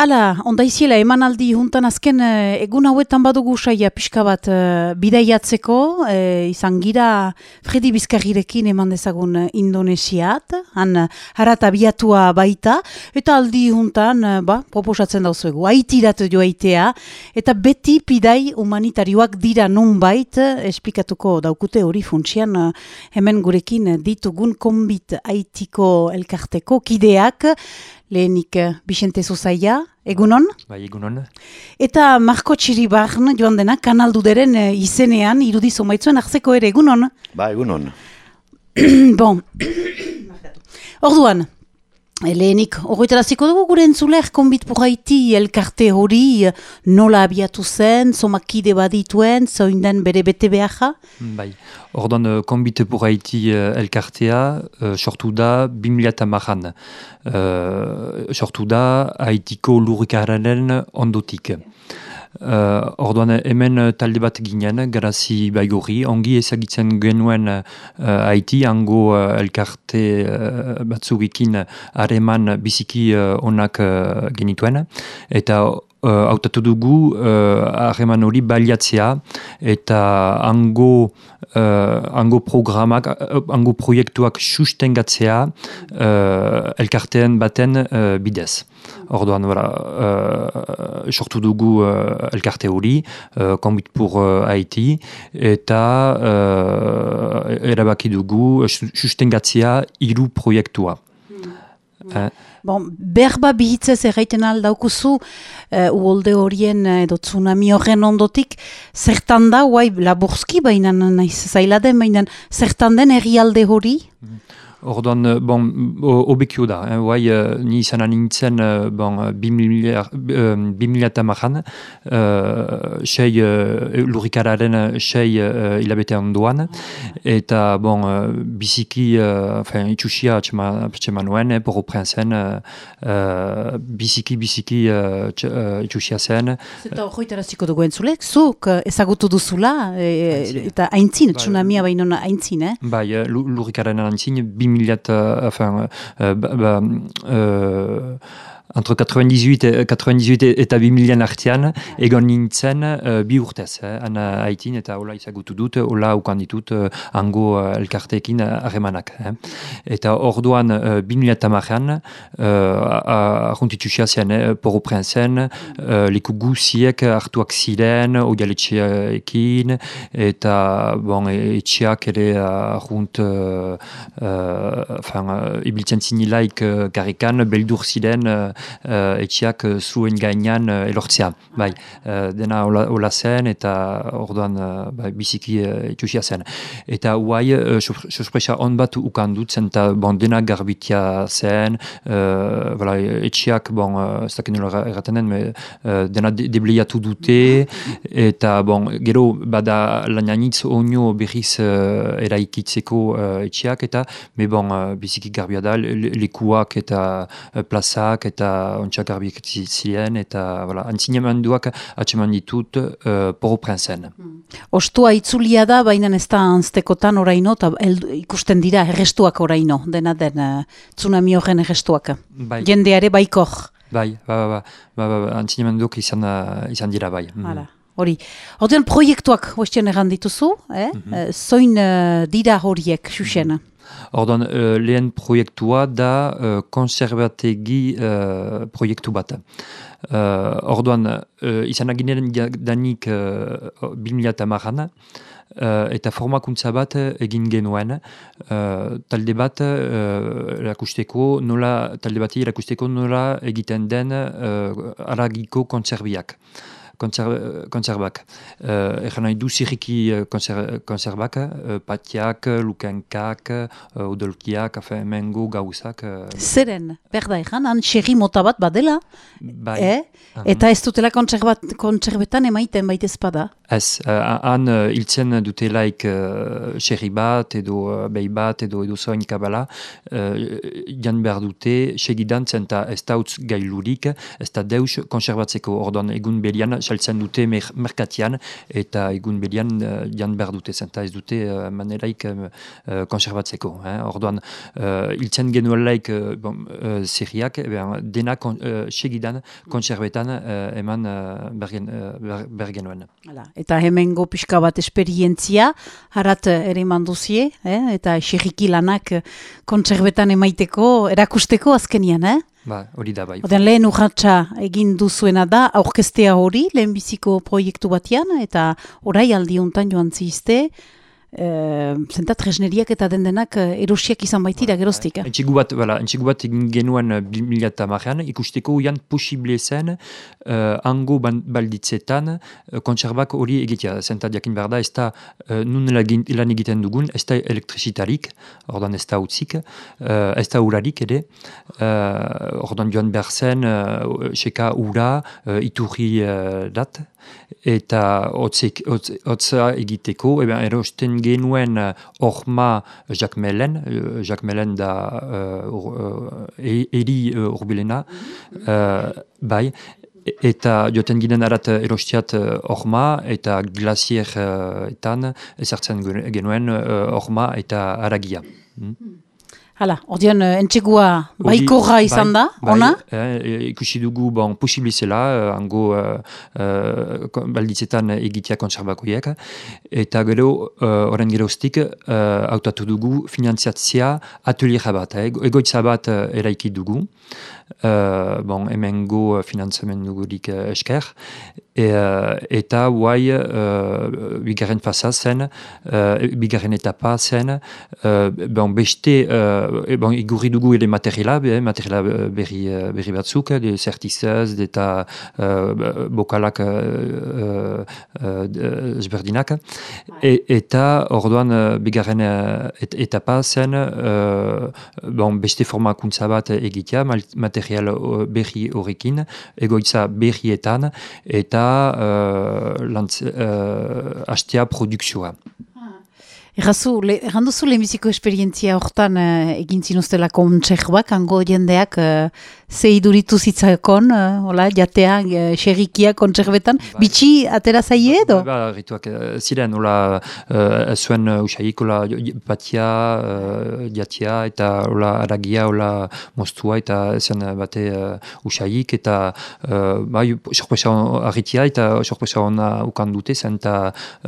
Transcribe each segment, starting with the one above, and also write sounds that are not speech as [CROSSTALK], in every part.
Hala, onda iziela, emanaldi juntan azken eh, egun hauetan badugu saia pixka bat uh, bidaiatzeko, eh, izan gira Fredi Bizkarrirekin eman dezagun Indonesiat, han harat abiatua baita, eta aldi juntan, ba, proposatzen dauzuegu, haitirat joaitea, eta beti pidai humanitarioak dira nun bait, esplikatuko daukute hori funtsian, hemen gurekin ditugun konbit haitiko elkarteko kideak, lehenik Bixente Zuzaia, egunon? Bai, egunon. Eta Marko Txiribarn, joan dena, kanalduderen eh, izenean, irudizo maitzuen, arzeko ere, egunon? Ba, egunon. [CLEARS THROAT] bon, orduan, Lehenik, horretaraziko dugu gure entzuler, konbit puraiti elkarte hori nola abiatu zen, zomakide badituen, zoinden bere bete beharra? Bai, orduan konbit puraiti elkartea uh, sortu da 2008an. Uh, sortu da haitiko lurrikararen ondotik. Uh, orduan hemen uh, talde bat ginen, garazi baigorri, ongi ezagitzen genuen uh, haiti, hango uh, elkarte uh, batzugikin hareman biziki uh, onak uh, genituen, eta hautatu uh, dugu harreman uh, hori baliatzea eta hango uh, programak, hango proiektuak sustengatzea uh, elkarteen baten uh, bidez. Orduan, voilà, uh, sortu dugu uh, elkarte hori, uh, Combit pour uh, Haiti, eta uh, erabaki dugu sustengatzea hiru proiektua. Hmm. Bon, berba bihitzez erraiten aldaukuzu, uh, uolde horien edo tsunami horren ondotik, zertan da, guai, laburzki baina, nahiz zailaden baina, zertan den herrialde hori? Hmm. Orduan, euh, bon, obekio da, eh, guai, uh, ni izan anintzen, uh, bon, bimila eta mahan, uh, sei, uh, lurikararen sei uh, hilabete onduan, eta, bon, uh, biziki, uh, fin, itxusia atxema nuen, eh, porro prensen, uh, biziki, biziki uh, itxusia zen. Zeta hori taraziko dugu entzulek, zuk ezagutu duzula, e, eta haintzin, bai. tsunamia bainona haintzin, eh? Bai, lurikararen haintzin, Similata, enfin, bah, bah, entre 98 et 98 eta 2000 artean egon nintzen uh, bi urtez eh, ana haitin eta hola izagutu dut hola ukan ditut uh, hango uh, elkarteekin harremanak eh. eta orduan uh, 2000 eta marrean uh, arruntitxusia zen eh, poro prensen uh, leku guziek hartuak ziren oialetxeekin eta bon, etxeak ere arrunt uh, uh, ibiltzen zinilaik uh, garrikan beldur ziren uh, etxiak uh, zuen gainean uh, elortzea. Bai, uh, dena hola zen eta orduan uh, bai, biziki uh, itxusia zen. Eta huai, uh, sorpresa on bat ukan dut zen eta bon, dena garbitia zen, uh, voilà, etxiak, bon, uh, ez dakin nola erraten den, uh, dena de debleiatu dute, eta bon, gero bada lainanitz onio berriz uh, eraikitzeko uh, etxiak, eta me bon, uh, biziki garbia da, lekuak eta uh, plazak eta ontsak garbiek ziren, eta voilà, antzinemanduak atseman ditut uh, poro prensen. Hmm. Ostua itzulia da, baina ez da anztekotan oraino, eta ikusten dira errestuak oraino, dena den uh, tsunami horren errestuak. Bai. Jendeare baikor. Bai, ba, ba, ba, ba, ba, ba antzinemanduk izan, uh, izan dira bai. Mm. Hala. Hori, ordean proiektuak hoestien egan dituzu, eh? Mm -hmm. zoin uh, dira horiek, xuxena? Mm Orduan, uh, lehen proiektua da uh, konservategi uh, proiektu bat. Uh, orduan, uh, izan agineren danik uh, bilmila eta marran, uh, eta formakuntza bat egin genuen, uh, talde bat uh, erakusteko, nola, talde bat erakusteko nola egiten den uh, aragiko konserbiak kontzerbak. Uh, Egan nahi du zirriki kontzerbak, uh, patiak, lukenkak, uh, udolkiak, afe, mengo, gauzak. Uh, Zeren, berda egan, han xerri mota bat badela, bai. eh? eta ez dutela kontzerbetan emaiten baita espada. Ez, uh, han uh, iltzen dutelaik uh, xerri bat, edo uh, behi bat, edo edo zoin kabala, uh, jan behar dute, segidan zenta ez dautz gailurik, ez da deus kontserbatzeko ordoan egun belian, saltzen dute mer merkatian, eta egun bedian uh, jan behar dute zen, ez dute uh, maneraik uh, konservatzeko. Eh? Orduan, uh, iltzen genuelaik uh, bon, uh, zerriak, dena kon, uh, segidan konservetan uh, eman uh, bergen, uh, bergenuen. Eta hemengo pixka bat esperientzia, harat ere manduzie, eh? eta xerriki lanak konservetan emaiteko, erakusteko azkenian, eh? Ba, hori da bai. Oden lehen urratxa egin duzuena da, aurkestea hori, lehen biziko proiektu batean, eta orai aldi hontan joan zizte, Uh, zenta tresneriak eta dendenak uh, erosiak izan baitira ba, geroztik. Eh? Entxigu bat, bala, bat egin genuen uh, mila ikusteko uian posible zen uh, ango balditzetan uh, kontserbak hori egitea. Zenta diakin behar da, ez da uh, nun lan egiten dugun, ez da elektrizitarik, ordan ez da utzik, uh, ez da urarik ere, uh, ordan joan behar zen, uh, seka ura, uh, iturri uh, dat, eta hotza egiteko, eben, erosten genuen horma uh, Jacques Mellen, uh, Jacques Mellen da uh, eri urbilena, bai, eta joten ginen arat erostiat horma eta glazieretan ezartzen genuen horma eta aragia. Hmm? Hala, ordean, uh, entxegua baikorra bai, izan da, bai, ona? Eh, ikusi dugu, bon, posibilizela, uh, ango uh, uh, balditzetan egitea konserbakoiek, eta gero, horren geroztik, uh, autatu dugu finanziatzia ateliera bat, eh? egoitza bat eraiki dugu, uh, bon, hemen go finanzamendu gurik uh, esker, e, uh, eta guai uh, bigarren fasa zen, etapa zen, uh, bon, beste, uh, bon, igurri dugu ere materiala, be, materiala berri, berri de eta bokalak e, eta orduan bigarren et, etapa zen, uh, bon, beste formakuntza bat egitea, material berri horrekin, egoitza berrietan, eta uh, lantz, uh, hastea produkzioa. Errazu, erranduzu lehenbiziko esperientzia horretan uh, egin zinuztela kontxerbak, hango jendeak uh, ze iduritu zitzakon, uh, hola, jatea, uh, xerrikia kontxerbetan, ba, bitxi atera zaie edo? Ba, ba, rituak ziren, hola, uh, zuen usaik, hola, batia, uh, jatia, eta hola, aragia, hola, mostua, eta zen bate uh, usaik, eta uh, ba, sorpresa arritia, eta sorpresa hona ukan dute, zen, eta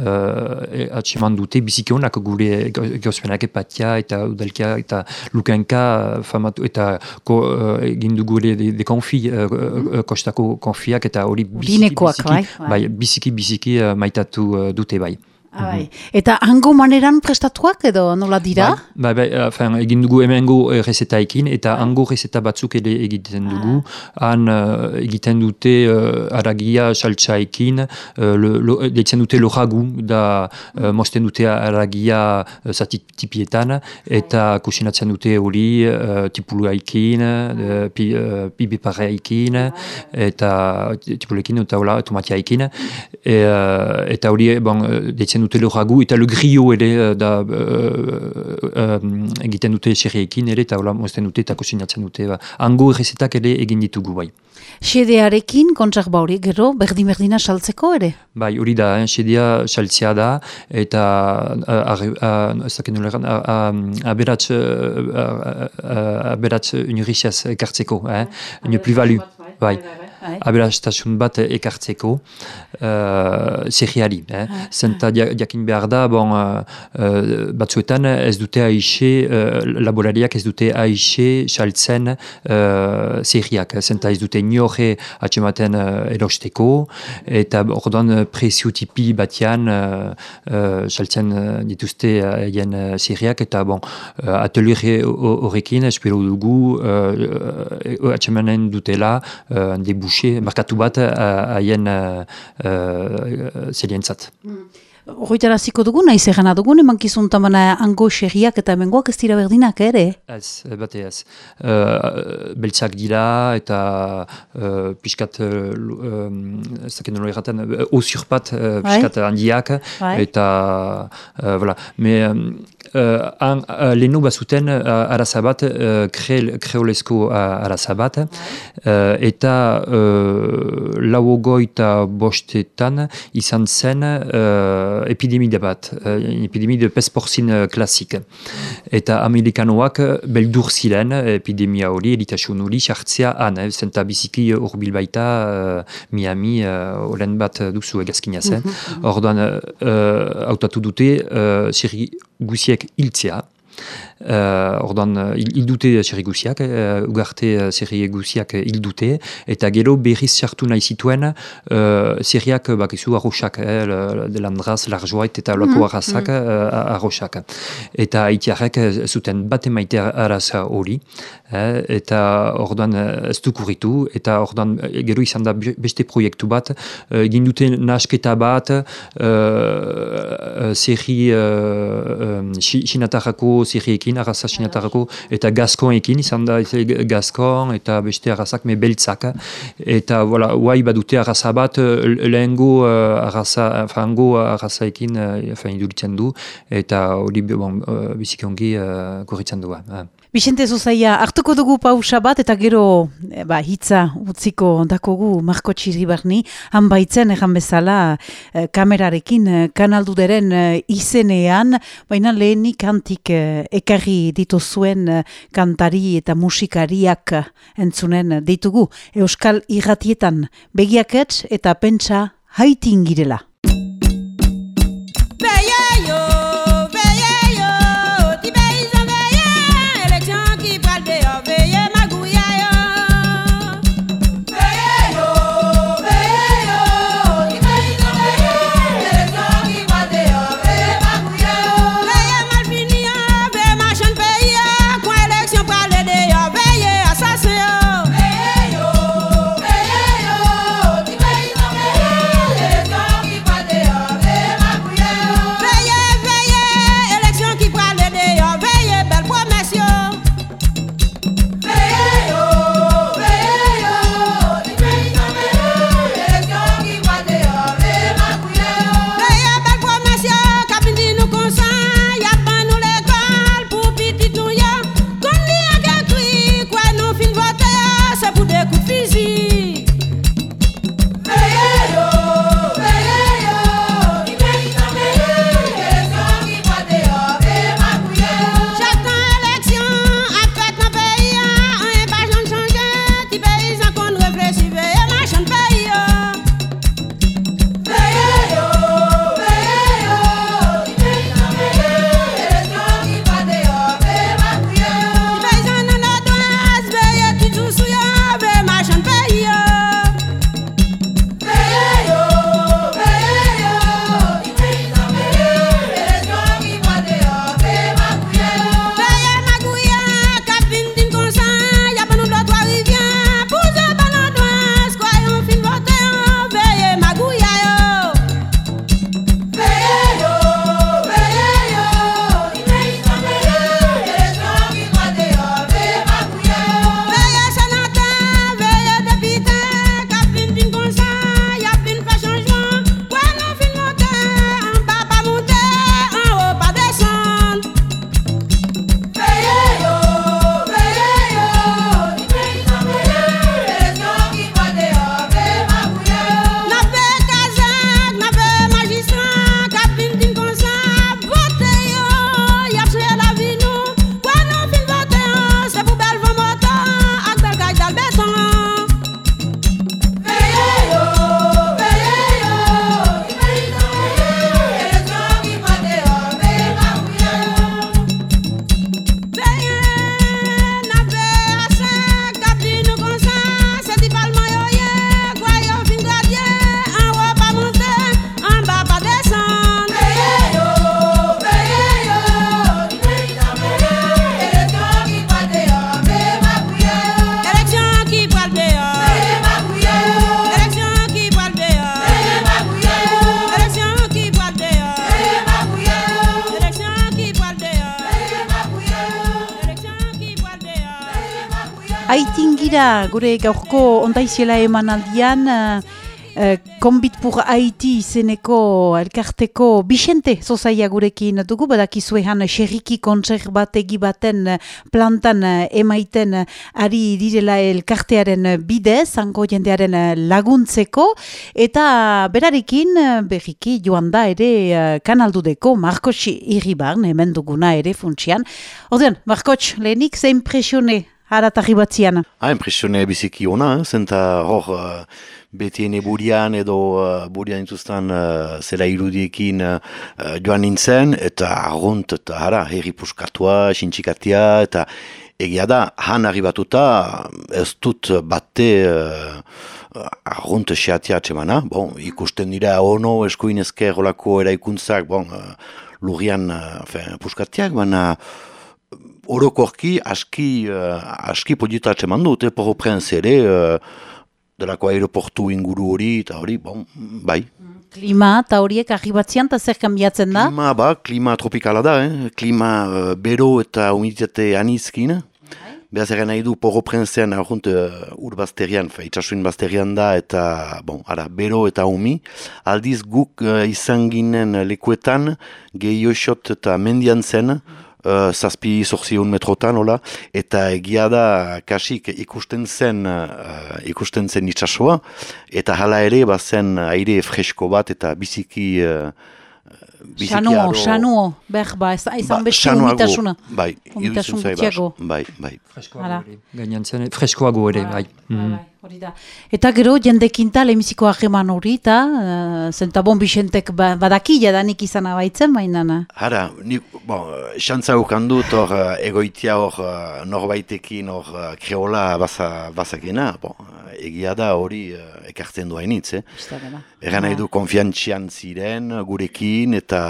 uh, atseman dute, biziki honak gure gauzpenak epatia eta udalkia eta lukenka famatu eta ko, uh, egin dugu ere de, konfi, uh, kostako konfiak eta hori biziki, biziki, bai, bai. bai, biziki, biziki uh, maitatu uh, dute bai. Ah, bai. Eta hango maneran prestatuak edo nola dira? Bai, bai, bai egin dugu hemengo resetaekin eta hango reseta batzuk ere egiten dugu. Ah. Han uh, egiten dute uh, aragia saltsaekin, uh, deitzen dute lojagu, da uh, mosten dute aragia uh, zatitipietan, eta kusinatzen dute hori uh, tipuluaikin, uh, pi, uh, pibipareaikin, eta tipuluekin eta hola, tomatiaikin. E, uh, eta hori, bon, deitzen dute loragu, eta le grio ere eh, da uh, egiten dute xerriekin ere, eta hola mozten dute eta kosinatzen dute. Ba. Ango errezetak ere egin ditugu bai. Xedearekin kontzak bauri, gero berdin-berdina saltzeko ere? Bai, hori da, eh? xedea saltzea da, eta ez dakit nuleran, aberatz aberatz unirixiaz ekartzeko, eh? une plus-value. Bai. Aberastasun bat ekartzeko uh, zerriari. Eh? Ah, Zenta diakin behar da, bon, uh, batzuetan ez dute aixe, uh, laborariak ez dute aixe saltzen uh, zerriak. Zenta ez dute nioje atxematen uh, erosteko, eta orduan prezio tipi batian uh, uh, saltzen dituzte haien uh, zerriak, eta bon, uh, atelier horrekin espero dugu uh, atxemanen dutela uh, boucher, markatu bat haien uh, uh, zelientzat. Mm. Horretara ziko dugu, nahi zerrena dugu, eman kizun tamana ango xerriak eta mengoak ez dira berdinak ere? Ez, bate ez. Uh, beltzak dira eta uh, pixkat, uh, ez dakit nola erraten, uh, osurpat uh, pixkat handiak, Vai. eta, uh, voilà. Me, um, uh, an, uh, lehenu bazuten uh, araza bat, uh, kreolezko uh, araza bat, uh, eta uh, lauogoi eta bostetan izan zen uh, epidemide bat, uh, epidemide pesporzin uh, klasik. Eta amerikanoak beldur ziren epidemia hori, eritasun hori, sartzea han, eh, zenta biziki urbil baita uh, Miami, uh, bat duzu egazkina zen. Mm -hmm. Orduan, uh, autatu dute, uh, guziek hiltzea, Uh, ordan, hil dute guziak, uh, ugarte uh, guziak hil dute, eta gero berriz sartu nahi zituen uh, seriak, bakizu, arroxak, eh, de landraz, larjoait eta loko mm arrazak, mm. arroxak. Eta haitiarek zuten bat emaite arraza hori, eh, eta ordan ez dukurritu, eta ordan gero izan da beste proiektu bat, egin uh, dute nasketa bat, uh, seri uh, uh, zirriekin, arraza sinatarako, eta gazkoekin, izan da gazkoan, eta beste arrazak, me beltzak, eta voilà, guai badute arraza bat, lehengo uh, arraza, frango arrazaekin, uh, iduritzen du, eta hori bon, uh, bizikiongi uh, korritzen du. Bixente Zuzaia, hartuko dugu pausa bat eta gero e, ba, hitza utziko dakogu Marko Txiribarni, han baitzen egan bezala e, kamerarekin e, kanalduderen e, izenean, baina lehenik antik e, ekarri dituzuen e, kantari eta musikariak entzunen ditugu. Euskal irratietan begiaketz eta pentsa haitin girela. Gure gaurko ondaiziela eman aldian, uh, Uh, Konbit pur Haiti izeneko elkarteko Bixente zozaia gurekin dugu, badakizue han xerriki kontserbate baten plantan emaiten ari direla elkartearen bide, zango jendearen laguntzeko, eta berarekin berriki joan da ere kanaldudeko Markotx irribarn, hemen duguna ere funtsian. Oden, Markotx, lehenik ze impresione haratarri batzian? Ha, ah, impresione biziki ona, eh? zenta hor... Uh betien burian edo uh, burian intuztan uh, zela irudiekin uh, joan nintzen, eta arrunt, eta hara, herri puskatua, sintxikatia, eta egia da, han arribatuta, ez dut bate uh, arrunt seatia atsemana, bon, ikusten dira ono eskuinezke rolako eraikuntzak, bon, uh, lurian uh, puskatiak, baina orokorki aski, uh, aski podita atseman dut, eporo prens ere, uh, delako aeroportu inguru hori, eta hori, bon, bai. Klima eta horiek ahibatzean eta zer kambiatzen da? Klima, ba, klima tropikala da, eh? klima uh, bero eta humiditate anizkin. Beaz eren nahi du porro prensean argunt uh, ur bazterian, itxasuin bazterian da, eta, bon, ara, bero eta humi. Aldiz guk uh, izan ginen lekuetan, gehioxot eta mendian zen, uh, zazpi zorzion metrotan, hola, eta egia da kasik ikusten zen uh, ikusten zen itxasua, eta hala ere bazen aire fresko bat eta biziki... Uh, Xanuo, xanuo, behar ba, ez aizan ba, besti humitasuna. Bai, iruditzen zai bai, bai. Freskoago ere, gainan zen, freskoago ere, bai. Mm. Hori da. Eta gero, jendekinta lemiziko aheman hori, eta uh, zenta bon bisentek ba, badaki jadanik izan abaitzen, baina. Hara, ni, bon, xantza ukan dut hor egoitia hor norbaitekin hor kreola bazakena, bon, egia da hori ekartzen du hainitz, eh? Egan nahi du konfiantzian ziren gurekin, eta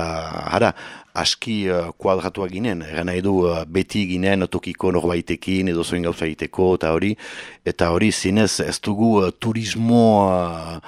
hara, aski uh, kuadratua ginen, eran nahi du uh, beti ginen tokiko norbaitekin edo zoin gauza egiteko eta hori, eta hori zinez ez dugu uh, turismo uh,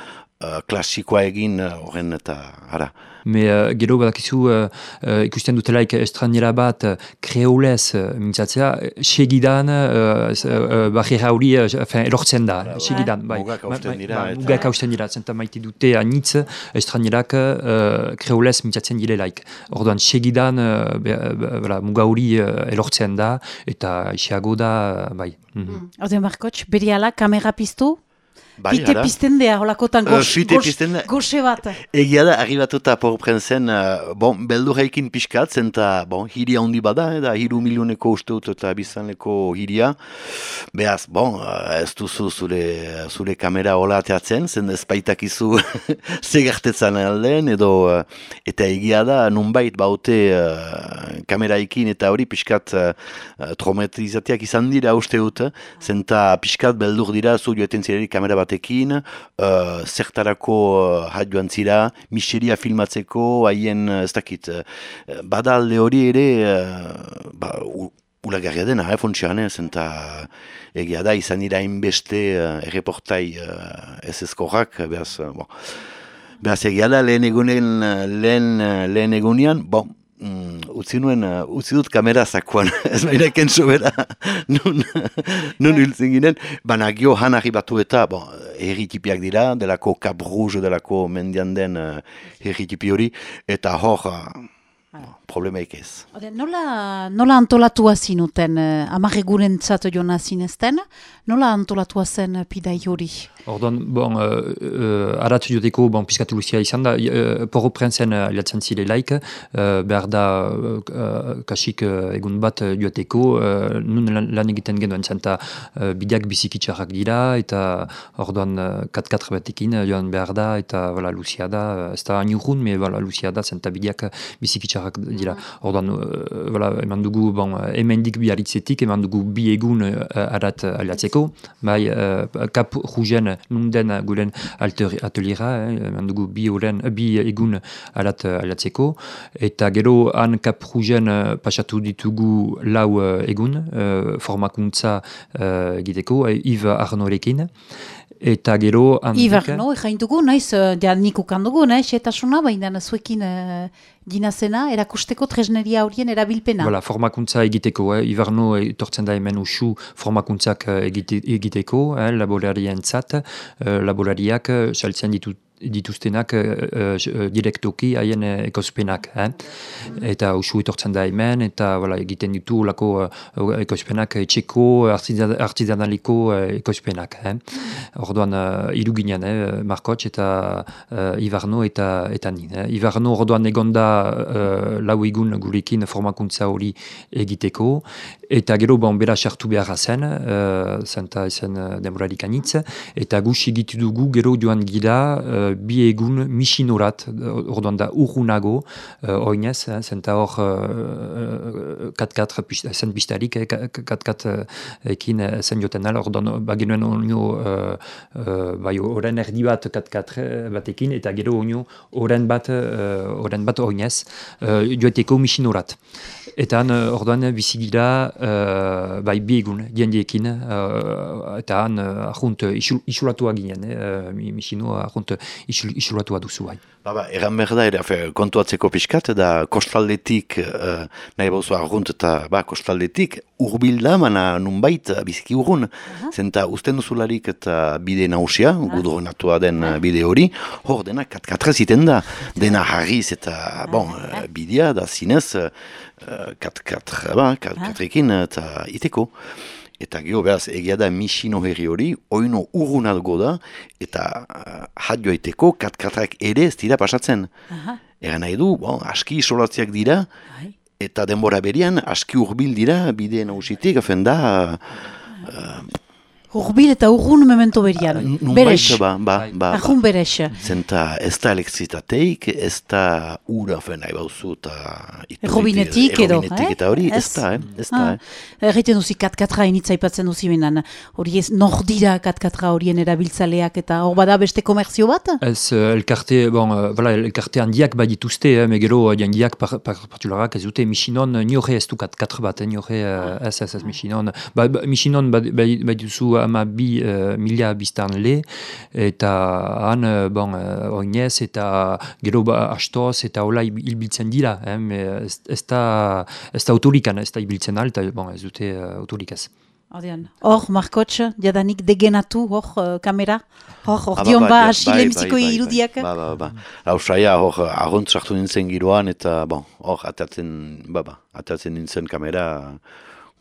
uh, klasikoa egin horren eta hara. Me uh, gero badakizu uh, uh, ikusten dutelaik estranera bat uh, kreolez uh, mintzatzea, segidan uh, uh, barriera hori uh, erortzen da, segidan. Bai. Mugak hausten dira. Ba, mugak hausten dira, zenta maite dute anitz estranerak uh, kreolez mintzatzen direlaik. Orduan, segidan uh, be, be, muga hori uh, erortzen da, eta isiago da, bai. Mm -hmm. mm. Ode, Markotx, beriala, kamera piztu? Bai, Fite pizten dea, holakotan uh, goxe bat. Egia da, arribatuta por prensen, uh, bon, beldu haikin piskat, zenta, bon, hiria handi bada, da, hiru milioneko usteut eta bizaneko hiria. Beaz, bon, uh, ez duzu zure, zure kamera hola teatzen, zen ez baitakizu [LAUGHS] zegartetzen alden, edo, uh, eta egia da, nunbait baute uh, kameraikin eta hori piskat uh, traumatizatiak izan dira usteut, zenta piskat beldur dira, zu joeten zireri kamera batekin, uh, zertarako uh, joan zira, miseria filmatzeko, haien, uh, ez dakit, uh, badalde hori ere, uh, ba, ulagarria dena, eh, funtsian, ez, eta egia da, izan dira inbeste uh, erreportai uh, ez ezkorrak, behaz, uh, bon. behaz egia da, lehen egunen, lehen, lehen egunean, bon, Mm, utzi nuen, uh, utzi dut kamera zakuan, [LAUGHS] ez baina kentso bera, [LAUGHS] nun, nun hiltzen ginen, baina gio han batu eta, bon, herritipiak dira, delako Cap Rouge, delako mendian den uh, herritipi hori, eta hor, uh, problemaik ez. Ode, nola, nola antolatua zinuten, uh, amarreguren zato jona zinezten, nola antolatua zen pidai hori? Ordon, bon, uh, uh, aratu jodeko, bon, piskatu luzia izan da, uh, porro prentzen uh, liatzen zile laik, uh, behar da, uh, kasik uh, egun bat joateko, uh, nun lan, egiten genuen zenta uh, bideak bizikitxarrak dira, eta orduan uh, kat-kat batekin joan behar da, eta voilà, luzia da, ez da aniurun, me voilà, luzia da, zenta bideak bizikitxarrak dira. Mm. Orduan, uh, voilà, eman dugu, bon, hemen dik bi aritzetik, eman dugu bi egun uh, arat aliatzeko, bai, uh, kap rugen nunden gulen ateliera, eh, dugu bi, oren, bi egun alat alatzeko, eta gero han kaprugen uh, pasatu ditugu lau uh, egun uh, formakuntza uh, egiteko, uh, Yves Arnorekin, eta gero... Ivar, no, egin dugu, naiz, uh, nik ukan dugu, nahi, setasuna, baina zuekin uh, dinazena, erakusteko tresneria horien erabilpena. Voilà, formakuntza egiteko, eh? Ibarno etortzen da hemen usu formakuntzak eh, egite, egiteko, eh? laborarien zat, eh, laborariak eh, saltzen ditut dituztenak uh, direktoki haien ekospenak. Eh? Eta usu etortzen da hemen, eta voilà, egiten ditu lako uh, ekospenak etxeko, artizanaliko uh, ekospenak. Eh? Orduan, uh, iruginean, eh? Markotx eta uh, Ibarno eta, eta ni. Eh? Ibarno orduan egonda uh, lau egun gurekin formakuntza hori egiteko, eta gero bon, bera sartu beharra zen, uh, zenta zen uh, demorarik anitz, eta gus egitu dugu gero joan gira, bi egun misinorat, orduan da urrunago, uh, oinez, eh, zenta hor kat-kat uh, zen pistarik, kat-kat uh, ekin zen joten ala, orduan bagenuen onio uh, uh, bai oren erdi bat kat-kat batekin, eta gero onio oren bat, uh, bat oinez, uh, joeteko misinorat. Eta han, orduan, bizigira, uh, bai, bi egun, diendiekin, uh, eta han, uh, ahunt, isulatua ginen, eh, misino, ahunt, isolatua duzu bai. Ba, ba, eran behar da, ere, kontuatzeko pixkat, da kostaldetik, uh, nahi bauzu argunt eta ba, kostaldetik, urbil da, mana nunbait, biziki urrun, uh zenta usten duzularik eta bide nausia, uh -huh. den uh bide hori, hor dena kat-katra ziten da, dena harriz eta, bon, uh bidea da zinez, kat-katra, ba, kat-katrekin eta iteko. Eta gero, behaz, egia da misino herri hori, oino urrunatgo da, eta uh, jatio aiteko, kat ere ez dira pasatzen. Egan nahi du, bon, aski isolatziak dira, Hai. eta denbora berian, aski urbil dira, bide nausitik, afen da, uh, Urbil eta urrun memento berian. Beres. Ba, ba, ba, Arrun beres. Zenta ez da elektrizitateik, ez da ura fen nahi bauzu eta... Errobinetik edo. Errobinetik eta hori, ez da, eh? ez da. Ah. Erreten duzi katkatra initzaipatzen duzi benen. Hori ez nor dira katkatra horien erabiltzaleak eta hor bada beste komerzio bat? Ez, elkarte, bon, voilà, elkarte handiak bai dituzte, eh, megero handiak par, par, partularak ez dute, misinon niore ez du katkatra bat, niore ez ez ez misinon. Ba, ba, misinon bai, bai duzu ama bi uh, mila biztan le, eta han, uh, bon, uh, oinez, eta gero ba, astoz, eta hola hilbiltzen dira, eh, ez, ez da, ez da autorikan, ez da hilbiltzen alta, bon, ez dute uh, autorikaz. Hor, Markotx, jadanik degenatu, hor, uh, kamera, hor, hor, ah, dion ba, hasi bai, lemiziko bai, bai, irudiak. Ba, ba, ba, hau saia, hor, ahont sartu nintzen giroan, eta, bon, hor, atatzen, ba, ba, atatzen nintzen kamera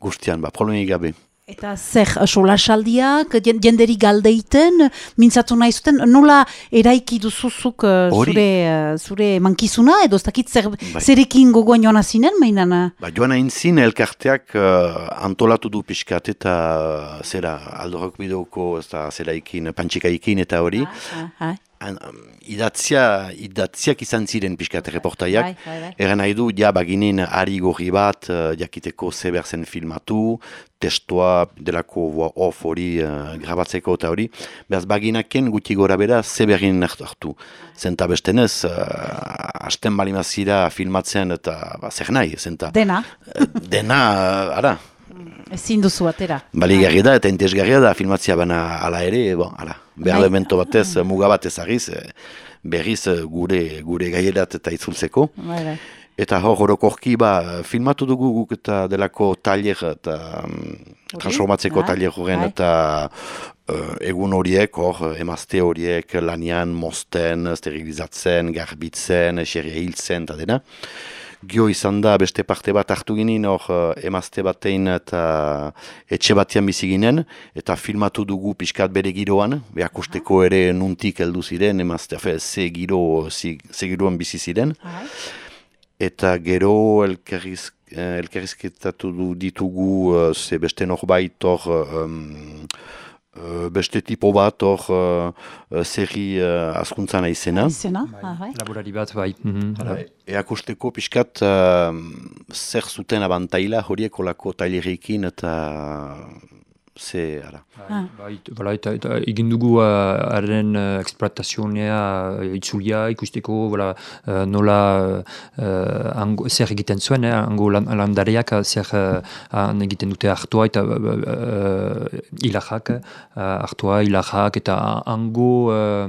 guztian, ba, problemi gabe. Eta zer, sola saldiak, jenderi galdeiten, mintzatu nahi zuten, nola eraiki duzuzuk uh, zure, uh, zure mankizuna, edo ez dakit zer, bai. zerekin gogoan joan azinen, mainan? Ba, joan zin, elkarteak uh, antolatu du pixkat eta zera aldorok bidoko, zera ikin, pantxikaikin eta hori. Ha, ha, ha an, um, idatzia, idatziak izan ziren pixkat reportaiak. Bai, bai, bai. Eran nahi du, ja baginen ari gorri bat, uh, jakiteko zeber zen filmatu, testoa delako off hori uh, grabatzeko eta hori. Beraz baginaken guti gora bera zeberin hartu. Zenta bestenez, uh, hasten balimazira filmatzen eta ba, zer nahi. Zenta, dena. dena, ara. Ezin duzu atera. Bali da eta intezgarria da filmatzia bana ala ere, bon, ala behar bai. elemento batez, ah. muga batez agiz, eh, berriz eh, gure, gure gaierat eta itzultzeko. Bai, bai. Eta hor horokorki ba, filmatu dugu guk eta delako taller eta um, transformatzeko ah, taller horren eta uh, egun horiek, hor, emazte horiek lanian, mosten, sterilizatzen, garbitzen, xerria hiltzen eta dena gio izan da beste parte bat hartu ginen, hor uh, emazte batein eta etxe batean bizi ginen, eta filmatu dugu pixkat bere giroan, behak usteko ere nuntik heldu ziren, emazte, afe, ze giro, ze, giroan bizi ziren. Eta gero elkerriz, eh, elkerrizketatu ditugu, uh, ze beste norbait hor, um, beste tipo bat hor uh, zerri uh, askuntzana izena. Izena, bai. ah, bai. Laborari bat, bai. Mm -hmm. Eakusteko pixkat uh, zer zuten abantaila horiek olako tailerekin eta ze, ara. Ah. Bai, voilà, eta, eta egin dugu uh, haren uh, eksploatazionea uh, itzulia ikusteko voilà, uh, nola uh, ango, zer egiten zuen, eh, ango lan, landareak uh, zer uh, egiten dute hartua eta uh, uh, ilajak, uh, hartua, ilajak eta ango uh,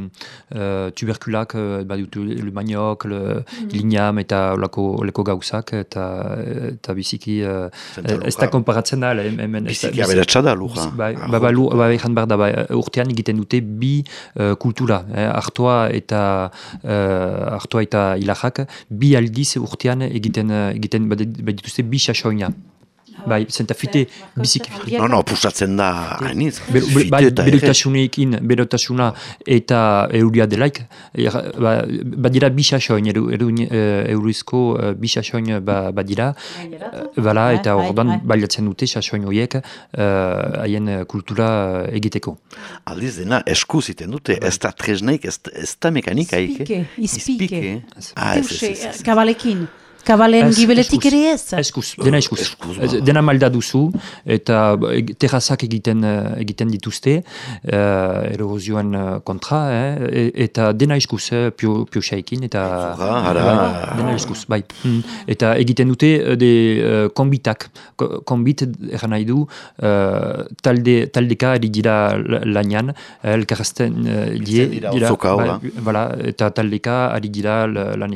uh, tuberkulak uh, badutu le maniok, le Mm. lignam eta olako, olako gauzak eta, eta biziki uh, ez da lurra. konparatzen da hemen Biziki aberatsa da, lurra. Bai, ba, ejan behar da, ba, urtean egiten dute bi uh, kultura, eh, artoa eta uh, artoa eta ilajak, bi aldiz urtean egiten, uh, egiten badi- badituzte bi sasoina. Bai, zenta fite biziki fite. No, no, pusatzen da, hainitz, Bero, be- fite bai, berotasunekin, berotasuna eta euria delaik, er, ba, badira bi sasoin, eru, eru, eh, eurizko uh, bi sasoin ba, badira, Bala, Bai, eta bai, ordan bai. baliatzen dute sasoin horiek eh, haien uh, kultura eh, egiteko. Aldiz dena, esku ziten dute, ez da tresnaik, ez, ez da mekanika, Izpike, izpike. Ah, ez, ez, ez, ez. kabalekin. Kabalen Ez, gibeletik ere ez. Eskuz, dena eskuz. Eskuz, ba. Dena malda duzu, eta eg- terrazak egiten, eh, egiten dituzte, uh, erosioan eh, kontra, eh, e- eta dena eskuz, eh, pio, pioxaikin, eta... Zura, hara. Bai, dena eskuz, bai. Mm. Eta egiten dute eh, de uh, konbitak. Ko- Konbit, eran nahi du, eh, talde, taldeka ari dira la- lanian, eh, elkarrazten uh, die, dira auzoka, hau da. voilà, eta taldeka ari dira la- lan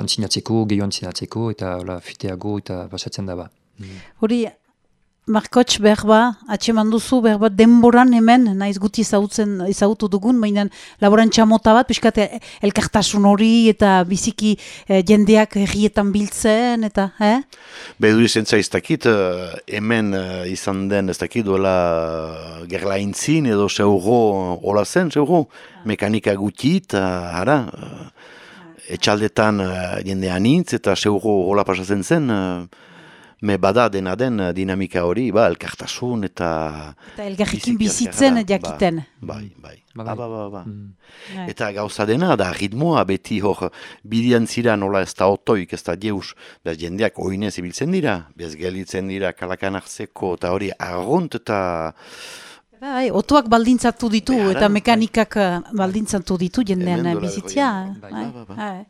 antzinatzeko, gehiago antzinatzeko, eta voilà, fiteago eta pasatzen da ba. Hori, Markotx berba, atxeman duzu berba denboran hemen, naiz guti ezagutzen, ezagutu dugun, mainan laborantza mota bat, piskat eh, elkartasun hori eta biziki eh, jendeak herrietan biltzen, eta, eh? Bedu izentza ez dakit, eh, hemen eh, izan den ez dakit duela gerlaintzin edo zeuro hola zen, zeuro, mekanika guti eta hara, etxaldetan eh, jende anitz eta zeuro hola pasatzen zen, eh, me bada dena den eh, dinamika hori, ba, elkartasun eta... Eta elgarrikin biziki bizitzen jakiten. Bai, bai, Ba, bai. bai. Ba, ba, ba, ba. Mm. Bai. Eta gauza dena, da ritmoa beti hor, bidian zira nola ez da otoik, ez da deus, bez jendeak oinez ibiltzen dira, bez gelitzen dira kalakan hartzeko, eta hori arront eta... Bai, otuak baldintzatu ditu Bai, eta hara, mekanikak eh, baldintzatu ditu jendean eh, bizitzia. Bai, Bai, ba, ba. bai,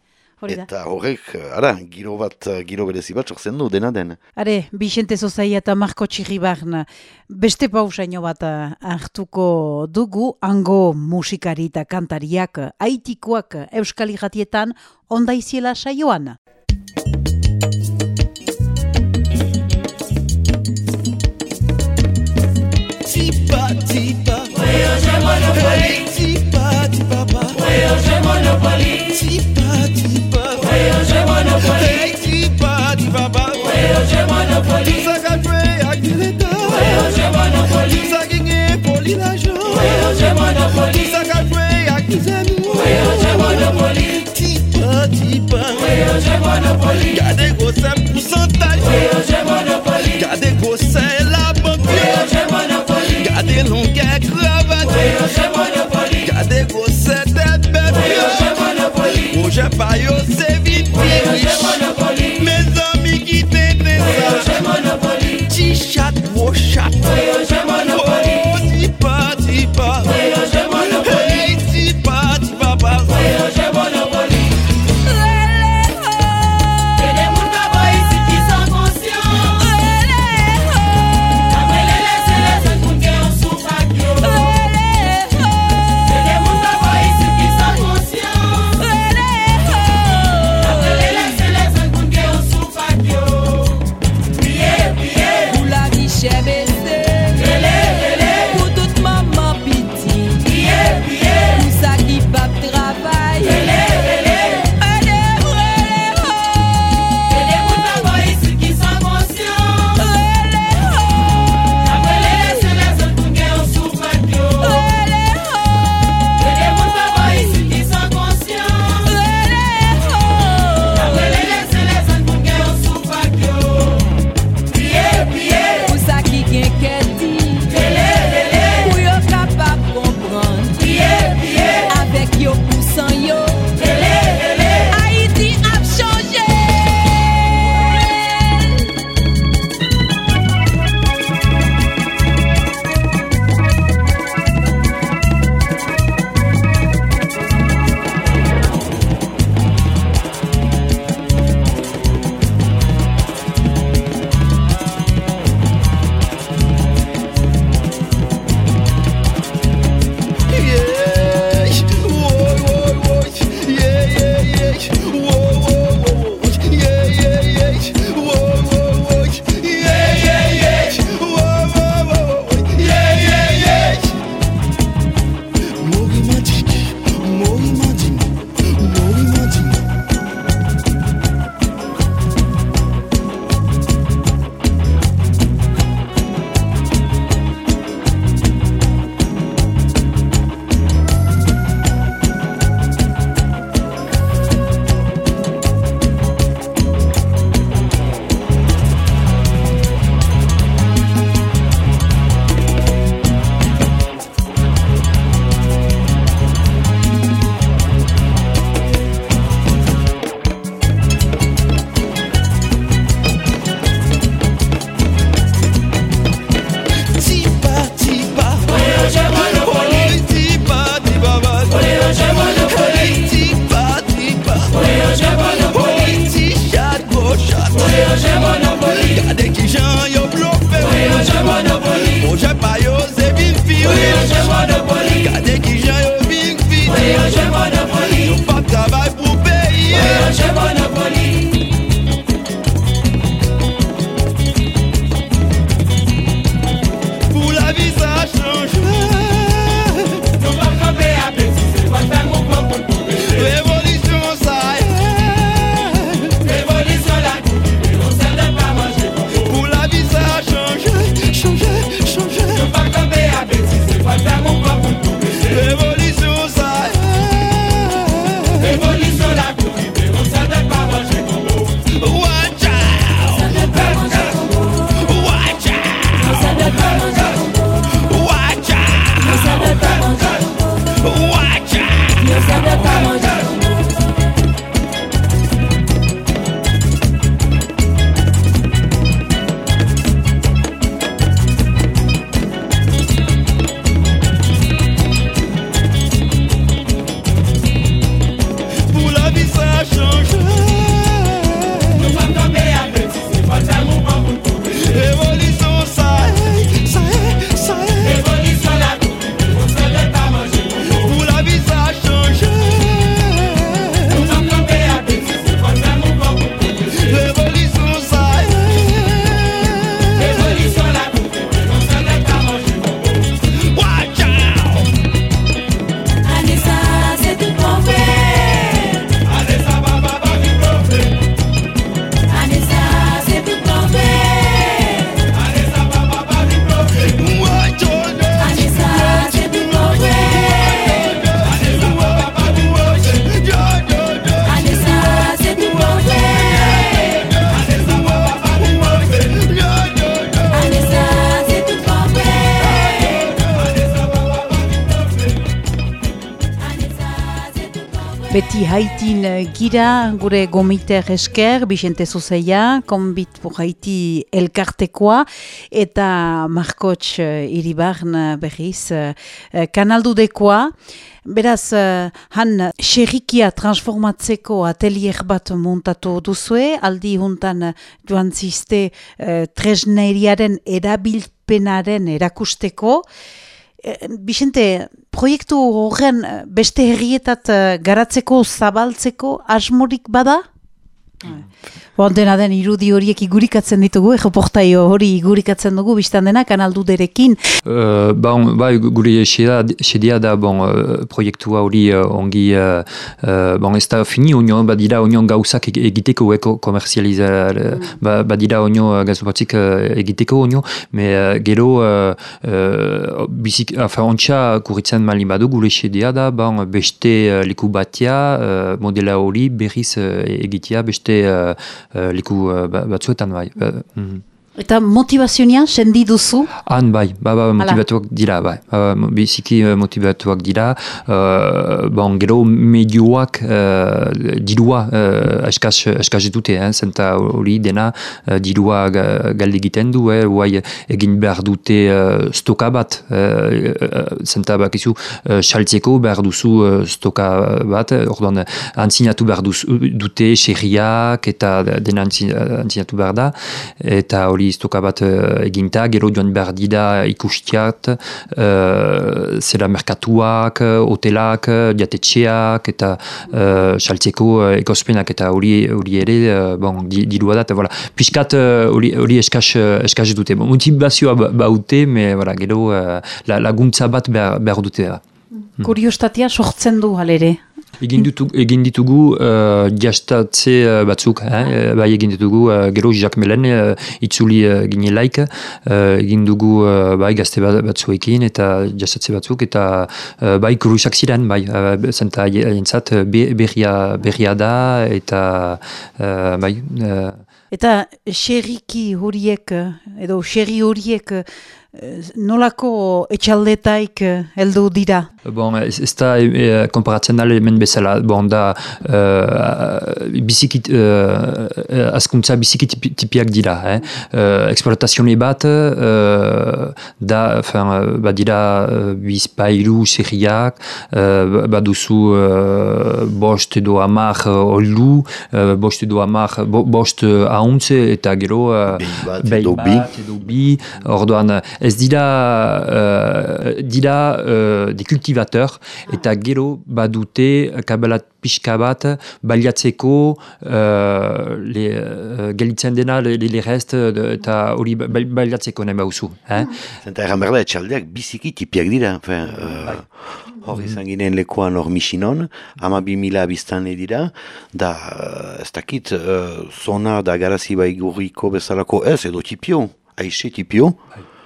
da. Eta horrek, ara, giro bat, giro berezi bat sortzen du, dena den. Are, Bixente Zozaia eta Marko Txirribarn beste pausaino bat eh, hartuko dugu, hango musikari eta kantariak eh, aitikoak euskal irratietan onda iziela saioan. Monopoly. Tipa, tipa Voye ou jè Monopoly. Hey, tipa, tipa ba Voye ou jè Monopoly Sa ka jwe ak di leta Voye ou jè Monopoly Sa genye poli la jan Voye ou jè Monopoly Sa ka jwe ak di zami Voye ou jè Monopoly. Tipa, tipa Voye ou jè Monopoly. Gade gwo sem pousantaj Voye ou jè Monopoly. Gade gwo sem la bank. Voye ou jè Monopoly. Gade longè kravat Voye ou jè Monopoly. Gade gwo set Mwen jè pa yo se vin Mwen yo jè monopoli Mwen zami ki te te sa Mwen yo jè monopoli Ti chat, wo chat. Mwen yo jè monopoli haitin eh, gira gure gomiter esker, Bixente Zuzeia, konbit por haiti elkartekoa, eta Markots uh, iribarn eh, berriz uh, kanaldudekoa. Beraz, uh, han xerrikia transformatzeko atelier bat montatu duzue, aldi juntan joan ziste tresneriaren erabilpenaren erakusteko. Bixente, proiektu horren beste herrietat garatzeko, zabaltzeko asmorik bada? Mm. Bon, dena den irudi horiek igurikatzen ditugu, ego hori igurikatzen dugu, biztan dena, kanaldu derekin. Uh, ba, ba, guri xedia da, bon, uh, proiektua hori uh, ongi, uh, uh, bon, ez da fini onio, badira onio gauzak egiteko eko komerzializar, mm. ba, badira onio gazu batzik egiteko onio, me uh, gero, uh, uh, bizik, afa, ontsa kuritzen mali badu, gure xedia da, bon, beste uh, liku batia, uh, modela hori berriz uh, egitea, beste uh, uh, liku uh, batzuetan bai. Uh, mm. Eta motivazioa sendi duzu? Han bai, ba, ba, motivatuak dira, bai. Ba, biziki motivatuak dira. Uh, bon, gero medioak uh, dirua uh, eskaz dute, eh, zenta hori dena uh, dirua galde egiten du, eh, uai egin behar dute uh, stoka bat, uh, zenta bakizu uh, saltzeko behar duzu uh, stoka bat, orduan antzinatu behar duzu, dute xerriak eta dena antzinatu behar da, eta hori istoka bat uh, eginta, gero joan behar dida ikustiat, uh, zera merkatuak, hotelak, diatetxeak, eta uh, saltzeko uh, ekospenak eta hori hori ere, bon, dirua da, eta voilà. Piskat hori uh, eskaz, eskaz dute. Bon, motivazioa ba, baute, me, voilà, gero uh, laguntza bat behar, behar dute da. Kuriostatia sortzen du halere, Egin, egin ditugu uh, jastatze uh, batzuk, eh? bai egin ditugu uh, gero Jacques Melen uh, itzuli uh, gine laik, uh, egin dugu uh, bai gazte batzuekin eta jastatze batzuk eta uh, bai kurusak ziren, bai, uh, zenta jentzat berria, berria da eta uh, bai... Uh, Eta xerriki horiek, edo xerri horiek nolako etxaldetaik heldu dira? Bon, ez, ez da e, konparatzen da hemen bezala. Bon, da uh, bizikit, uh, askuntza biziki tipiak dira. Eh? Uh, Explotazione bat, uh, da, fin, badira uh, bizpailu serriak, uh, baduzu uh, bost edo amar oldu, uh, bost edo amar, bo, bost ahuntze eta gero uh, behin bat edo bi. Orduan, ez dira, uh, dira uh, kultivateur eta gero badute kabalat pixka bat baliatzeko uh, le, uh, gelitzen dena le, le, rest eta hori baliatzeko nahi bauzu. Eh? Zenta erran berda etxaldeak biziki tipiak dira. Enfin, uh, hor izan ginen lekuan hor misinon, ama bi mila biztan dira, da ez dakit zona da garazi bai gurriko bezalako ez edo tipio, aixe tipio.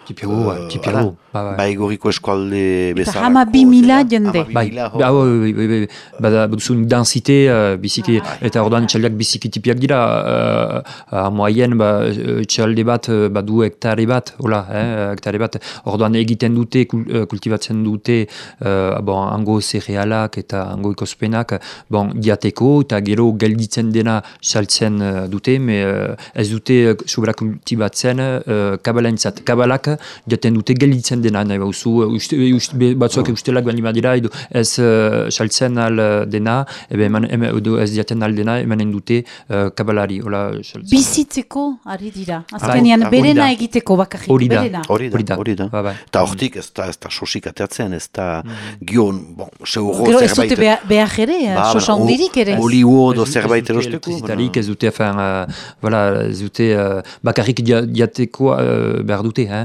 Tipiago, uh, tipiago. Ba, ba. Bai goriko eskualde bezala. Eta hama bi mila jende. Bai, bai, bai, bai, bai, bada, baduzun densite, uh, biziki, ah. eta orduan txaldeak biziki tipiak dira, uh, moaien, ba, txalde bat, badu hektare bat, hola, eh, hektare bat, orduan egiten dute, kultibatzen dute, uh, bon, ango zerealak eta ango ikospenak, bon, diateko, eta gero gelditzen dena saltzen uh, dute, me, uh, ez dute sobera kultibatzen uh, kabalentzat, kabalak, jaten dute gelditzen dena nahi bauzu, uste, uste, batzuak oh. ustelak bani badira, edo ez uh, saltzen al dena, ebe eman, edo ez diaten al dena, emanen dute uh, kabalari. Ola, Bizitzeko ari dira, azkenean berena egiteko bakarrik, hori da, hori da, hori da. Ba, bai. Eta hortik ez da, ez da sosik ateatzen, ez da mm. gion, bon, zeuro zerbait. Gero ez dute behar ere, ba, sosa hundirik ere. Oli huo do zerbait erosteko. Ez dute, enfin, uh, voilà, ez dute uh, bakarrik diateko uh, behar dute, eh?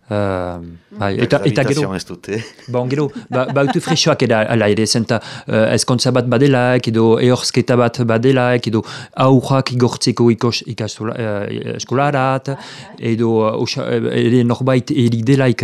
Uh, bai, eta, eta gero, bon, gero, ba, ba utu fresoak eda ala ere, zenta uh, ezkontza bat badelaik, edo ehorzketa bat badelaik, edo aurrak igortzeko ikos, ikastola, uh, eskolarat, edo uh, ere norbait erik delaik,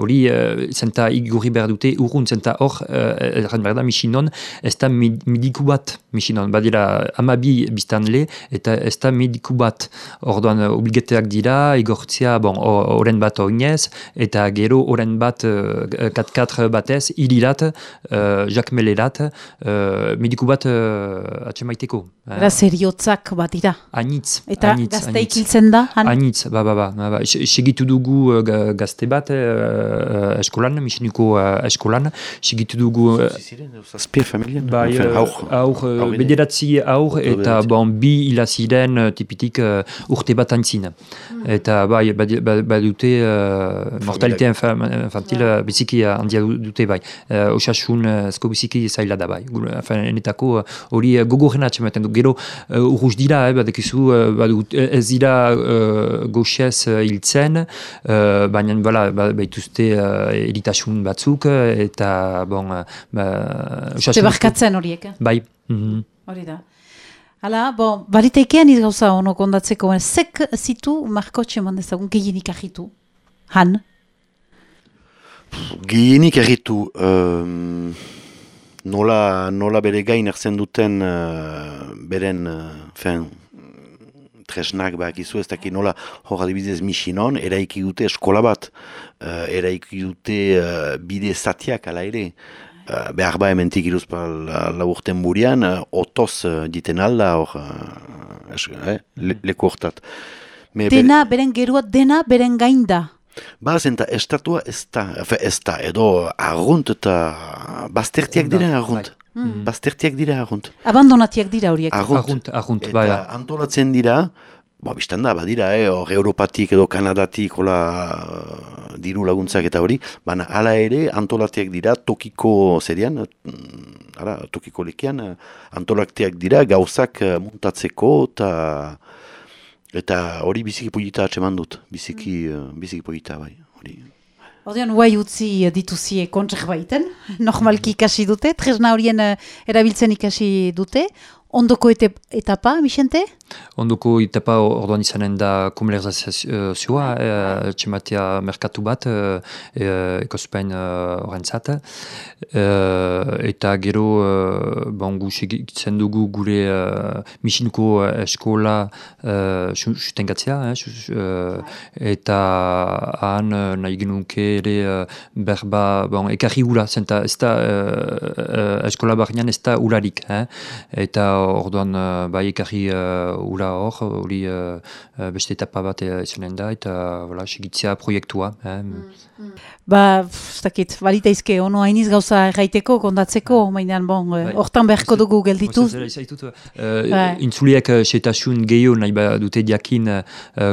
hori, uh, zenta igurri behar dute urrun, zenta hor, uh, behar da, misinon, ez da mediku bat, misinon, badira amabi biztanle, eta ez da mediku bat, orduan obligateak dira, igortzia, bon, horren bat, oinez, eta gero oren bat, uh, kat-katr batez, hilirat, uh, Jacques Melerat, uh, mediku bat uh, atxemaiteko. Era seriotzak bat dira. Anitz, Eta anitz, gazteik anitz. hiltzen da, han? Anitz, ba, ba, ba, ba, ba. Se- Segitu dugu uh, ga- gazte bat uh, uh, eskolan, misinuko uh, eskolan, segitu dugu uh, Ziren, zazpia familian? Bai, Enfin, uh, aur. aur, uh, bederatzi aur, eta bon, bi hila ziren uh, tipitik uh, urte bat antzin. Eta bai, ba- badute uh, mortalite infantil uh, biziki uh, handia du- dute bai. Uh, osasun uh, esko biziki zaila da bai. Enetako uh, hori uh, gogorren atxematen du. Gero uh, urruz dira, eh, badekizu, uh, badut, ez dira uh, goxez uh, hiltzen, uh, baina bala, ba, baituzte uh, eritasun batzuk, uh, eta bon, uh, ba, osasun- horiek, eh? Bai. mhm. hori da. Hala, bon, bariteikean iz gauza ono kondatzeko, zek zitu markotxe eman dezagun gehienik ahitu. Han? Gehienik erritu, um, nola, nola bere gain erzen duten uh, beren, uh, fen, tresnak bakizu ez dakit nola hor adibidez misinon, eraiki dute eskola bat, uh, eraiki dute uh, bide zatiak ala ere. Uh, behar ba hementik iruzpa la, la urten burian, uh, otoz uh, diten alda hor, uh, eh, le, leku hortat. Me bere- Dena, beren gerua, dena beren gain da. Ba, zenta estatua ez da, ez da, edo arrunt eta baztertiak dira arrunt. Baztertiak dira arrunt. Abandonatiak dira horiek. Arrunt, arrunt, Eta bai. antolatzen dira, ba, biztan da, badira, eh, hor Europatik edo Kanadatik, hola, diru laguntzak eta hori, baina hala ere antolatiak dira tokiko zerian, mm, ara, tokiko lekian, eh, antolakteak dira gauzak eh, muntatzeko eta eta hori biziki polita atseman dut, biziki, eh, biziki polita bai, hori. Ordean, guai utzi eh, dituzie kontserbaiten, [LAUGHS] normalki ikasi dute, tresna horien eh, erabiltzen ikasi dute, ondoko etapa, Mixente? Ondoko etapa orduan izanen da komerzializazioa, eh, txematea merkatu bat, eh, eh, ekospen eh, horrentzat. Eh, eta gero, eh, bon, gu segitzen dugu gure eh, misinuko eh, eskola eh, su- sustengatzea, eh, su- eh, eta han eh, nahi genuke ere eh, berba, bon, ekarri ura, zenta ez da eh, eh, eskola barnean ez da urarik, eh? eta orduan eh, bai ekarri uh, ura hor, hori uh, beste etapa bat izanen da, eta voilà, segitzea proiektua. Eh? Ba, pff, ez dakit, balitaizke, ono hainiz gauza erraiteko, kondatzeko, mainan, bon, Bai. hortan beharko dugu gelditu. Uh, Bai. intzuliek uh, setasun gehiago nahi ba dute diakin uh,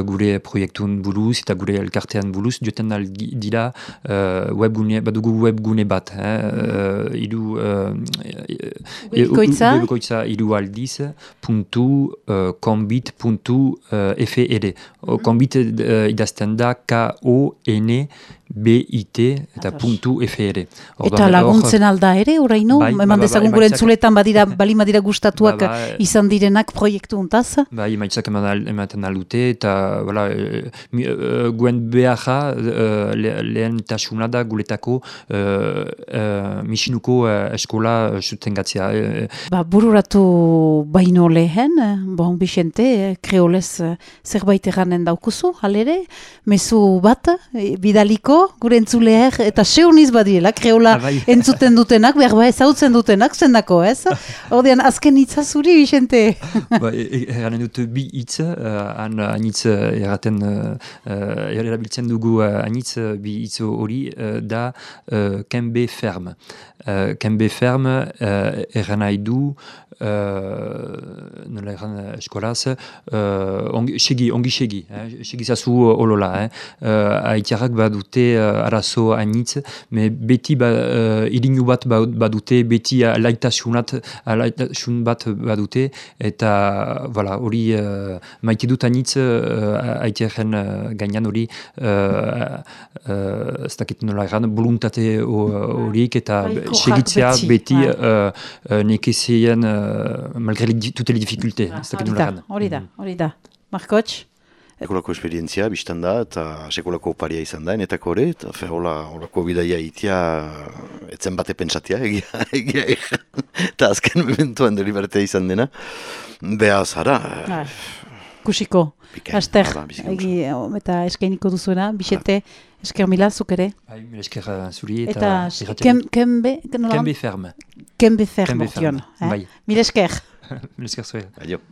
gure proiektun buruz eta gure elkartean buruz, joten dira uh, webgune, badugu webgune bat. Eh? Uh, idu, uh, idu uh, kombit, puntu, uh, FR. O, Kombit uh, idazten da K-O-N B-I-T eta Ados. puntu FR. Eta laguntzen alda ere, oraino, Bai, eman ba, ba, dezagun gure entzuletan badira, [LAUGHS] balima dira gustatuak Ba, ba, izan direnak proiektu untaz. Bai, emaitzak ematen aldute, eta voilà, e, mi- e, guen beharra e, le, lehen tasuna da guletako e, e, misinuko eskola sustengatzea. E, Ba, bururatu baino lehen, eh, bon, Bixente, eh, kreolez eh, zerbait erranen daukuzu, halere, mezu bat, eh, gure entzuleer, eta seuniz badirela, kreola Ah, bai. [LAUGHS] entzuten dutenak, behar ba ezautzen dutenak, zendako, ez? [LAUGHS] Ordean, azken hitza zuri, Bixente. [LAUGHS] ba, e, e, eranen dut bi hitz, uh, han anitz uh, erraten uh, erabiltzen dugu anitz bi hitz hori uh, da uh, kembe ferm. Uh, kembe ferm uh, erran nahi du uh, nola erran eskolaz, uh, ongi, segi, ongi segi, eh? segi zazu olola. Eh? Uh, Aitiarrak badute uh, arazo anitz, me beti ba, uh, bat ba- badute, beti alaitasunat, alaitasun bat badute, eta voilà, hori uh, maite dut anitz uh, aitiarren uh, gainan hori uh, uh, ez dakit nola erran, voluntate ho- horiek eta Bai, segitzea beti, bai. uh, uh, nekezeien uh, malgré toutes les difficultés. ez dakit nola erran. hori da, hori da. Markotx? Ekolako esperientzia, biztan da, eta sekolako oparia izan da, enetako hori, eta fe, hola, holako bidaia itia, etzen bate pentsatia, egia, [LAUGHS] egia, egia, eta azken momentuan delibertea izan dena. Beha zara, ikusiko. Bikain, Aster, eta eskainiko duzuena, bisete, esker mila, zuk ere. Bai, esker uh, zuri eta... Eta, kem, kembe, nola? Kembe ferme. Kembe fer, Kembe ferme. Bai, Mila esker. [LAUGHS] mila esker zuela. Adio.